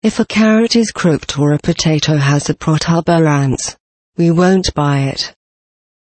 If a carrot is crooked or a potato has a protuberance, we won't buy it.